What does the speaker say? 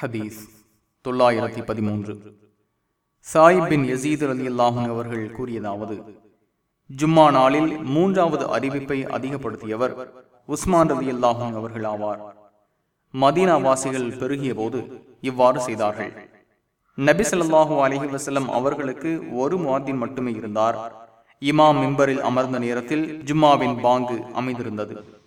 ஹதீஸ் தொள்ளாயிரத்தி பதிமூன்று. சாயிபின் யசீது யசீத் அலி அல்லாஹன் அவர்கள் கூறியதாவது ஜும்மா நாளில் மூன்றாவது அறிவிப்பை அதிகப்படுத்தியவர் உஸ்மான் ரதி அல்லாஹன் அவர்கள் ஆவார். மதீனா வாசிகள் பெருகிய போது இவ்வாறு செய்தார்கள். நபி சொல்லாஹு அலஹி வசலம் அவர்களுக்கு ஒரு மாதின் மட்டுமே இருந்தார். இமாம் மிம்பரில் அமர்ந்த நேரத்தில் ஜும்மாவின் பாங்கு அமைந்திருந்தது.